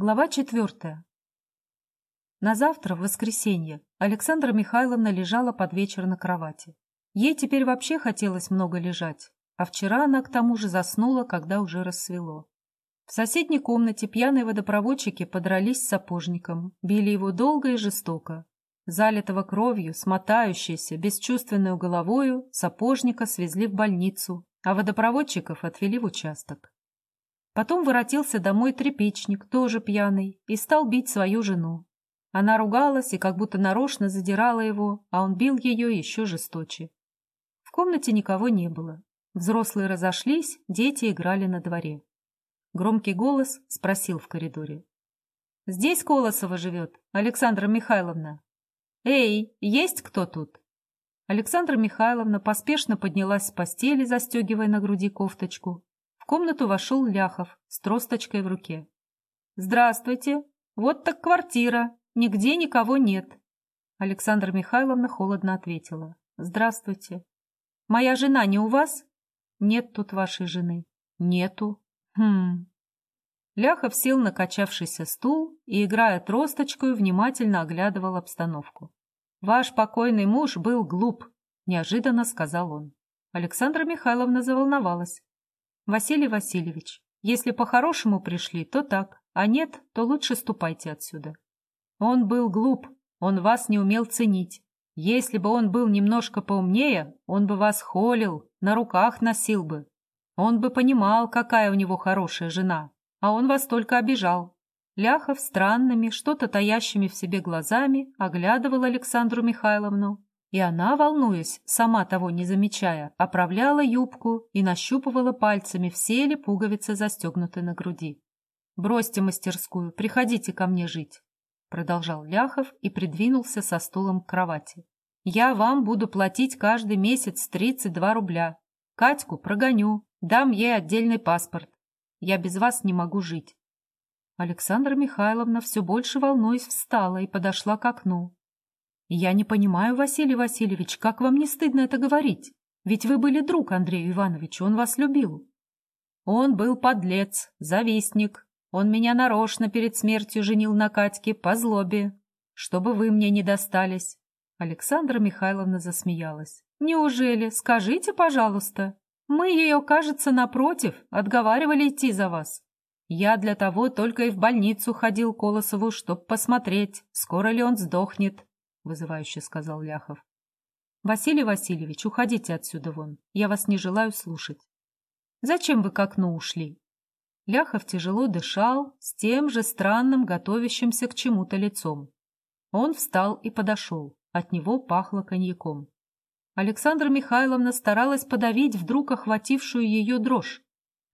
Глава четвертая. На завтра, в воскресенье, Александра Михайловна лежала под вечер на кровати. Ей теперь вообще хотелось много лежать, а вчера она к тому же заснула, когда уже рассвело. В соседней комнате пьяные водопроводчики подрались с сапожником, били его долго и жестоко. Залитого кровью, смотающейся, бесчувственную головою, сапожника свезли в больницу, а водопроводчиков отвели в участок. Потом воротился домой трепечник, тоже пьяный, и стал бить свою жену. Она ругалась и как будто нарочно задирала его, а он бил ее еще жесточе. В комнате никого не было. Взрослые разошлись, дети играли на дворе. Громкий голос спросил в коридоре. «Здесь Колосова живет, Александра Михайловна». «Эй, есть кто тут?» Александра Михайловна поспешно поднялась с постели, застегивая на груди кофточку, комнату вошел Ляхов с тросточкой в руке. «Здравствуйте! Вот так квартира! Нигде никого нет!» Александра Михайловна холодно ответила. «Здравствуйте! Моя жена не у вас?» «Нет тут вашей жены». «Нету». «Хм...» Ляхов сел на качавшийся стул и, играя тросточкой, внимательно оглядывал обстановку. «Ваш покойный муж был глуп», — неожиданно сказал он. Александра Михайловна заволновалась. Василий Васильевич, если по-хорошему пришли, то так, а нет, то лучше ступайте отсюда. Он был глуп, он вас не умел ценить. Если бы он был немножко поумнее, он бы вас холил, на руках носил бы. Он бы понимал, какая у него хорошая жена, а он вас только обижал. Ляхов странными, что-то таящими в себе глазами оглядывал Александру Михайловну, и она, волнуясь, сама того не замечая, оправляла юбку и нащупывала пальцами, все ли пуговицы застегнуты на груди. «Бросьте мастерскую, приходите ко мне жить», — продолжал Ляхов и придвинулся со стулом к кровати. «Я вам буду платить каждый месяц 32 рубля. Катьку прогоню, дам ей отдельный паспорт. Я без вас не могу жить». Александра Михайловна все больше волнуясь встала и подошла к окну. «Я не понимаю, Василий Васильевич, как вам не стыдно это говорить? Ведь вы были друг Андрею Ивановичу, он вас любил». «Он был подлец, завистник. Он меня нарочно перед смертью женил на Катьке по злобе, чтобы вы мне не достались». Александра Михайловна засмеялась. «Неужели? Скажите, пожалуйста. Мы ее, кажется, напротив, отговаривали идти за вас. Я для того только и в больницу ходил Колосову, чтоб посмотреть, скоро ли он сдохнет вызывающе сказал Ляхов. Василий Васильевич, уходите отсюда вон. Я вас не желаю слушать. Зачем вы к окну ушли? Ляхов тяжело дышал, с тем же странным, готовящимся к чему-то лицом. Он встал и подошел. От него пахло коньяком. Александра Михайловна старалась подавить вдруг охватившую ее дрожь.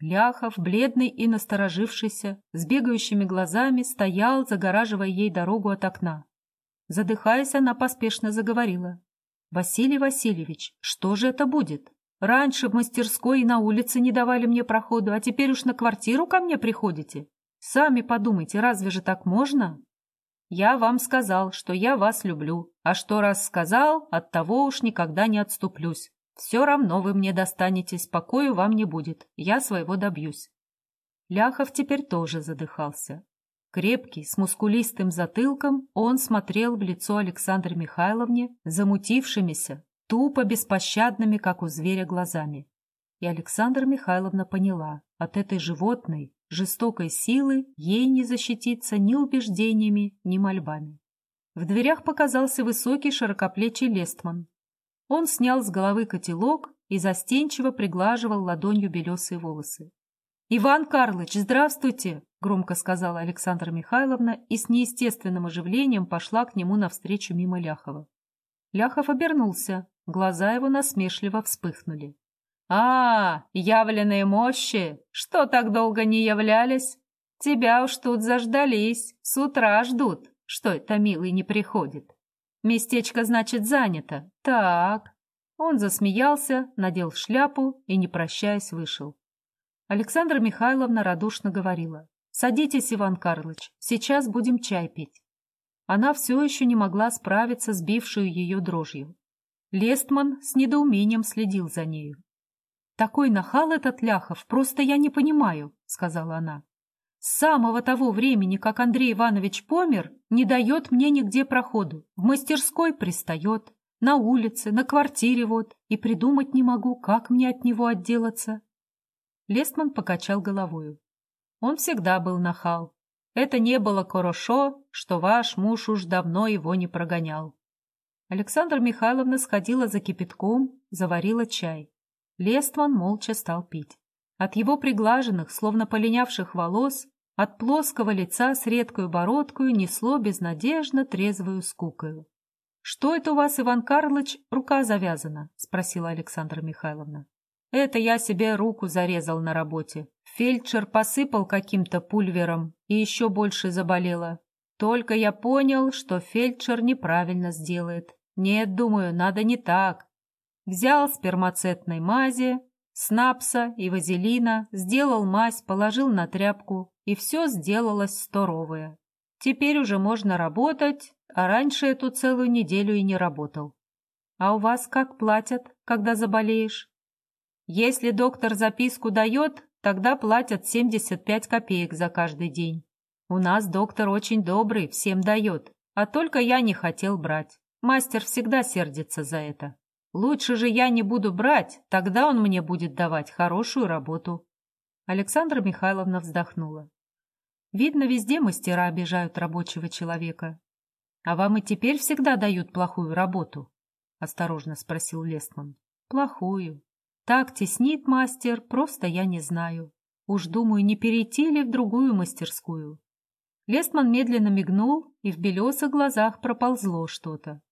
Ляхов, бледный и насторожившийся, с бегающими глазами, стоял, загораживая ей дорогу от окна. Задыхаясь, она поспешно заговорила. «Василий Васильевич, что же это будет? Раньше в мастерской и на улице не давали мне проходу, а теперь уж на квартиру ко мне приходите? Сами подумайте, разве же так можно?» «Я вам сказал, что я вас люблю, а что раз сказал, от того уж никогда не отступлюсь. Все равно вы мне достанетесь, покою вам не будет, я своего добьюсь». Ляхов теперь тоже задыхался. Крепкий, с мускулистым затылком, он смотрел в лицо Александре Михайловне замутившимися, тупо беспощадными, как у зверя, глазами. И Александра Михайловна поняла, от этой животной, жестокой силы ей не защититься ни убеждениями, ни мольбами. В дверях показался высокий широкоплечий лестман. Он снял с головы котелок и застенчиво приглаживал ладонью белесые волосы. «Иван Карлович, здравствуйте!» — громко сказала Александра Михайловна и с неестественным оживлением пошла к нему навстречу мимо Ляхова. Ляхов обернулся, глаза его насмешливо вспыхнули. «А, явленные мощи! Что так долго не являлись? Тебя уж тут заждались, с утра ждут, что это милый не приходит. Местечко, значит, занято. Так». Он засмеялся, надел шляпу и, не прощаясь, вышел. Александра Михайловна радушно говорила. «Садитесь, Иван Карлович, сейчас будем чай пить». Она все еще не могла справиться с бившую ее дрожью. Лестман с недоумением следил за нею. «Такой нахал этот Ляхов, просто я не понимаю», — сказала она. С самого того времени, как Андрей Иванович помер, не дает мне нигде проходу. В мастерской пристает, на улице, на квартире вот, и придумать не могу, как мне от него отделаться. Лестман покачал головою. Он всегда был нахал. Это не было хорошо, что ваш муж уж давно его не прогонял. Александра Михайловна сходила за кипятком, заварила чай. Лестман молча стал пить. От его приглаженных, словно полинявших волос, от плоского лица с редкою бородкою несло безнадежно трезвую скукою. «Что это у вас, Иван Карлович, рука завязана?» — спросила Александра Михайловна. «Это я себе руку зарезал на работе. Фельдшер посыпал каким-то пульвером и еще больше заболела. Только я понял, что фельдшер неправильно сделает. Нет, думаю, надо не так. Взял спермацетной мази, снапса и вазелина, сделал мазь, положил на тряпку, и все сделалось здоровое. Теперь уже можно работать, а раньше эту целую неделю и не работал. А у вас как платят, когда заболеешь? Если доктор записку дает, тогда платят 75 копеек за каждый день. У нас доктор очень добрый, всем дает, а только я не хотел брать. Мастер всегда сердится за это. Лучше же я не буду брать, тогда он мне будет давать хорошую работу. Александра Михайловна вздохнула. Видно, везде мастера обижают рабочего человека. «А вам и теперь всегда дают плохую работу?» — осторожно спросил Лестман. «Плохую. Так теснит мастер, просто я не знаю. Уж думаю, не перейти ли в другую мастерскую». Лестман медленно мигнул, и в белесых глазах проползло что-то.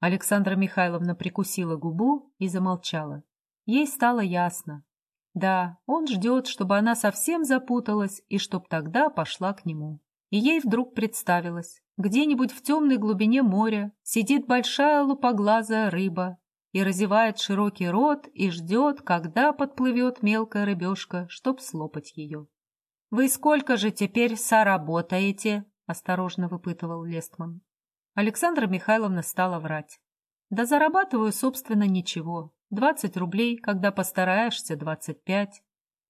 Александра Михайловна прикусила губу и замолчала. Ей стало ясно. Да, он ждет, чтобы она совсем запуталась и чтоб тогда пошла к нему. И ей вдруг представилось, где-нибудь в темной глубине моря сидит большая лупоглазая рыба и разевает широкий рот и ждет, когда подплывет мелкая рыбешка, чтоб слопать ее. «Вы сколько же теперь соработаете?» — осторожно выпытывал Лестман. Александра Михайловна стала врать. «Да зарабатываю, собственно, ничего. Двадцать рублей, когда постараешься, двадцать пять.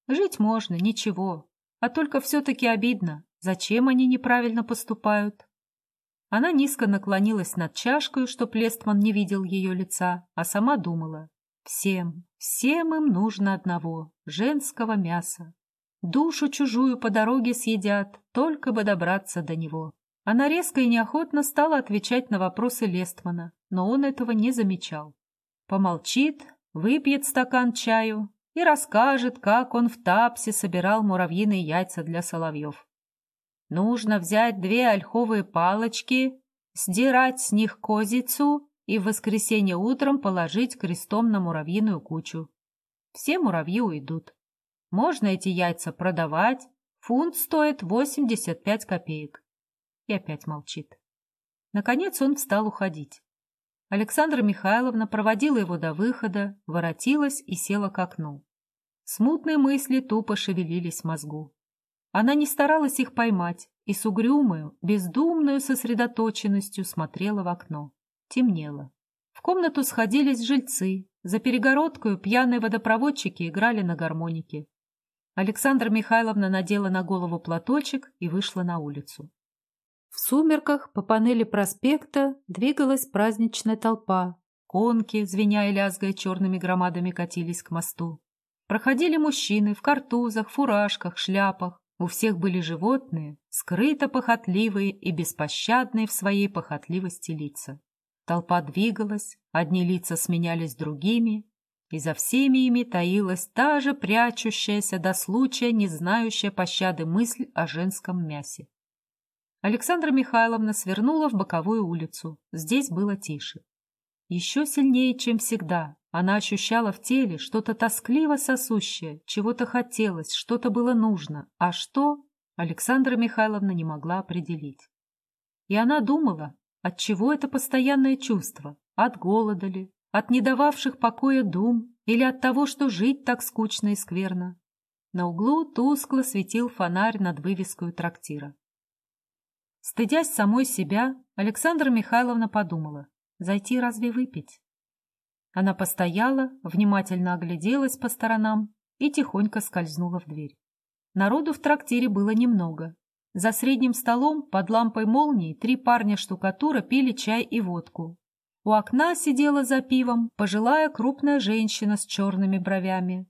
Жить можно, ничего. А только все-таки обидно. Зачем они неправильно поступают?» Она низко наклонилась над чашкой, чтоб Лестман не видел ее лица, а сама думала. Всем, всем им нужно одного — женского мяса. Душу чужую по дороге съедят, только бы добраться до него. Она резко и неохотно стала отвечать на вопросы Лестмана, но он этого не замечал. Помолчит, выпьет стакан чаю и расскажет, как он в тапсе собирал муравьиные яйца для соловьев. Нужно взять две ольховые палочки, сдирать с них козицу и в воскресенье утром положить крестом на муравьиную кучу. Все муравьи уйдут. Можно эти яйца продавать, фунт стоит 85 копеек. И опять молчит. Наконец он встал уходить. Александра Михайловна проводила его до выхода, воротилась и села к окну. Смутные мысли тупо шевелились в мозгу. Она не старалась их поймать и с угрюмою, бездумную сосредоточенностью смотрела в окно. Темнело. В комнату сходились жильцы. За перегородкою пьяные водопроводчики играли на гармонике. Александра Михайловна надела на голову платочек и вышла на улицу. В сумерках по панели проспекта двигалась праздничная толпа. Конки, звеня и лязгая черными громадами, катились к мосту. Проходили мужчины в картузах, фуражках, шляпах. У всех были животные, скрыто похотливые и беспощадные в своей похотливости лица. Толпа двигалась, одни лица сменялись другими, и за всеми ими таилась та же прячущаяся до случая, не знающая пощады мысль о женском мясе. Александра Михайловна свернула в боковую улицу. Здесь было тише. Еще сильнее, чем всегда, она ощущала в теле что-то тоскливо сосущее, чего-то хотелось, что-то было нужно, а что Александра Михайловна не могла определить. И она думала, от чего это постоянное чувство, от голода ли, от недававших покоя дум или от того, что жить так скучно и скверно. На углу тускло светил фонарь над вывеской трактира. Стыдясь самой себя, Александра Михайловна подумала, зайти разве выпить? Она постояла, внимательно огляделась по сторонам и тихонько скользнула в дверь. Народу в трактире было немного. За средним столом под лампой молнии три парня штукатура пили чай и водку. У окна сидела за пивом пожилая крупная женщина с черными бровями.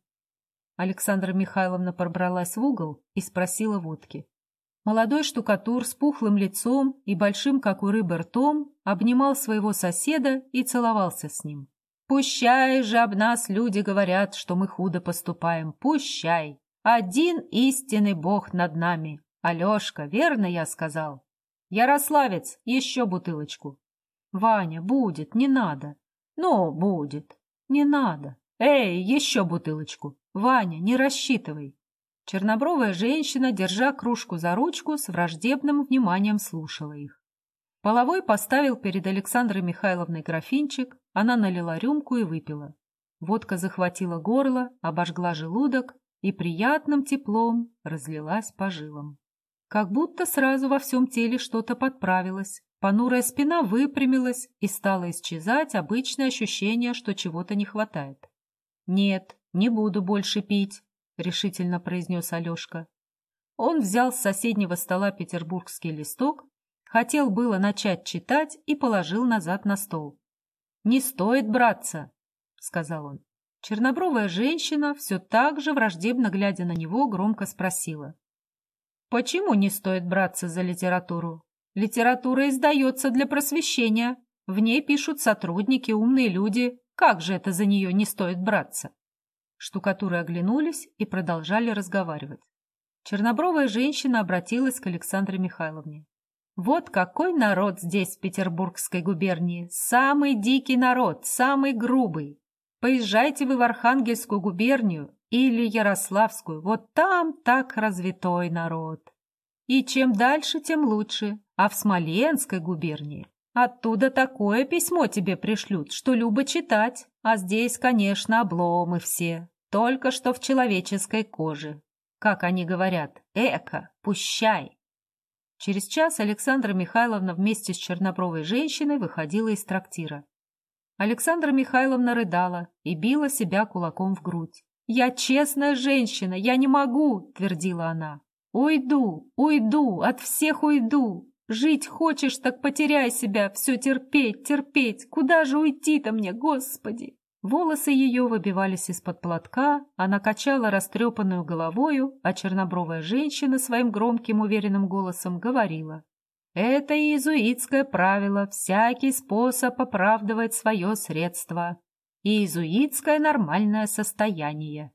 Александра Михайловна пробралась в угол и спросила водки. Молодой штукатур с пухлым лицом и большим, как у рыбы, ртом обнимал своего соседа и целовался с ним. «Пущай же об нас люди говорят, что мы худо поступаем. Пущай! Один истинный Бог над нами. Алешка, верно я сказал? Ярославец, еще бутылочку. Ваня, будет, не надо. Ну, будет. Не надо. Эй, еще бутылочку. Ваня, не рассчитывай. Чернобровая женщина, держа кружку за ручку, с враждебным вниманием слушала их. Половой поставил перед Александрой Михайловной графинчик, она налила рюмку и выпила. Водка захватила горло, обожгла желудок и приятным теплом разлилась по жилам. Как будто сразу во всем теле что-то подправилось, понурая спина выпрямилась и стало исчезать обычное ощущение, что чего-то не хватает. «Нет, не буду больше пить», — решительно произнес Алешка. Он взял с соседнего стола петербургский листок, хотел было начать читать и положил назад на стол. «Не стоит браться», — сказал он. Чернобровая женщина, все так же враждебно глядя на него, громко спросила. «Почему не стоит браться за литературу? Литература издается для просвещения. В ней пишут сотрудники, умные люди. Как же это за нее не стоит браться?» Штукатуры оглянулись и продолжали разговаривать. Чернобровая женщина обратилась к Александре Михайловне. «Вот какой народ здесь, в Петербургской губернии! Самый дикий народ, самый грубый! Поезжайте вы в Архангельскую губернию или Ярославскую, вот там так развитой народ. И чем дальше, тем лучше. А в Смоленской губернии оттуда такое письмо тебе пришлют, что любо читать. А здесь, конечно, обломы все только что в человеческой коже. Как они говорят, эко, пущай. Через час Александра Михайловна вместе с чернобровой женщиной выходила из трактира. Александра Михайловна рыдала и била себя кулаком в грудь. «Я честная женщина, я не могу!» — твердила она. «Уйду, уйду, от всех уйду! Жить хочешь, так потеряй себя, все терпеть, терпеть! Куда же уйти-то мне, Господи!» Волосы ее выбивались из-под платка, она качала растрепанную головою, а чернобровая женщина своим громким уверенным голосом говорила. «Это иезуитское правило, всякий способ оправдывает свое средство. Иезуитское нормальное состояние».